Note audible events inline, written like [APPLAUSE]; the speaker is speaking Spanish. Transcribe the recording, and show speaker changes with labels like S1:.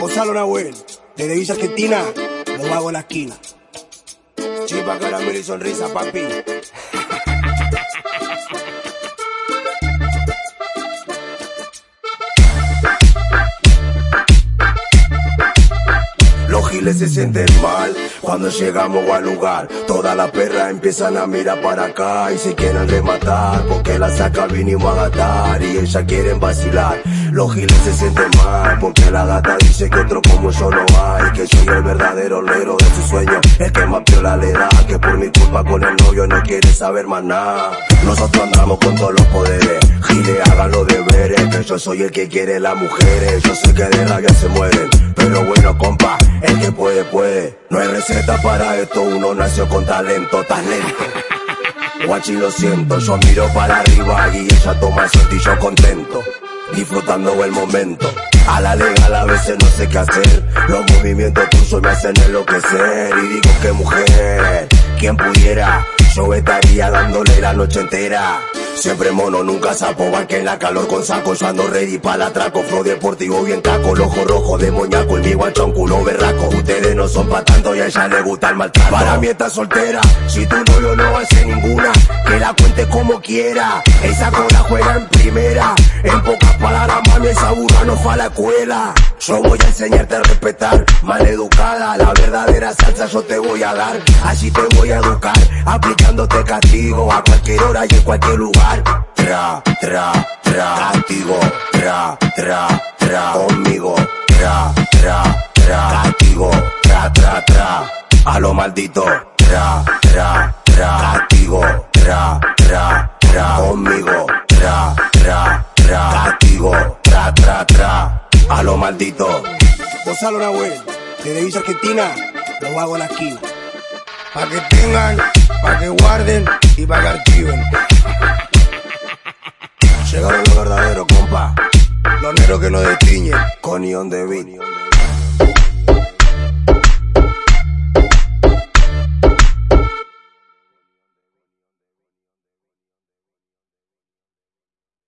S1: Gonzalo Nahuel, desde Villa Argentina, lo hago en la esquina. Chipa, caramelo y sonrisa, papi. Los giles se sienten mal cuando llegamos al lugar. Todas las perras empiezan a mirar para acá y se quieren rematar porque la saca vinimos a gastar y ellas quieren vacilar. Los giles se sienten mal porque la gata dice que otro como yo no hay, que soy el verdadero lero de su sueño, el que más piola le da, que por mi culpa con el novio no quiere saber más nada. Nosotros andamos con todos los poderes, giles hagan los deberes, que yo soy el que quiere las mujeres, yo sé que de rabia se mueren, pero bueno compa, el que puede puede, no hay receta para esto, uno nació con talento, talento. [LAUGHS] Guachi lo siento, yo miro para arriba y ella toma suerte y yo contento disfrutando el momento. A la legal a veces no sé qué hacer. Los movimientos tuyos me hacen enloquecer. Y digo que mujer, quien pudiera, yo estaría dándole la noche entera. Siempre mono, nunca sapo, que en la calor con saco, yo ando ready para la atraco, flow deportivo bien taco, el ojo rojo de moñaco, el mi guachón culo berraco, ustedes no son pa' tanto y a ella le gusta el maltrato. Para mí está soltera, si tu novio no hace ninguna, que la cuente como quiera, esa cola juega en primera, en mami esa burra no fue a la escuela. Yo voy a enseñarte a respetar, maleducada, la verdadera salsa yo te voy a dar, así te voy a educar, aplicándote castigo a cualquier hora y en cualquier lugar. Tra, tra, tra, castigo, tra, tra, tra, conmigo, tra, tra, tra, castigo, tra, tra, tra, a lo maldito, tra, tra, tra, castigo, tra, tra, tra, conmigo, tra, tra, tra, castigo, tra, tra, a lo maldito. Gonzalo Nahuel, desde Villa Argentina, lo hago en la esquina. Pa' que tengan, pa' que guarden y pa' que archiven. Llegaron los verdaderos, compa. Los negros que nos destiñen. Con Ion de Beat.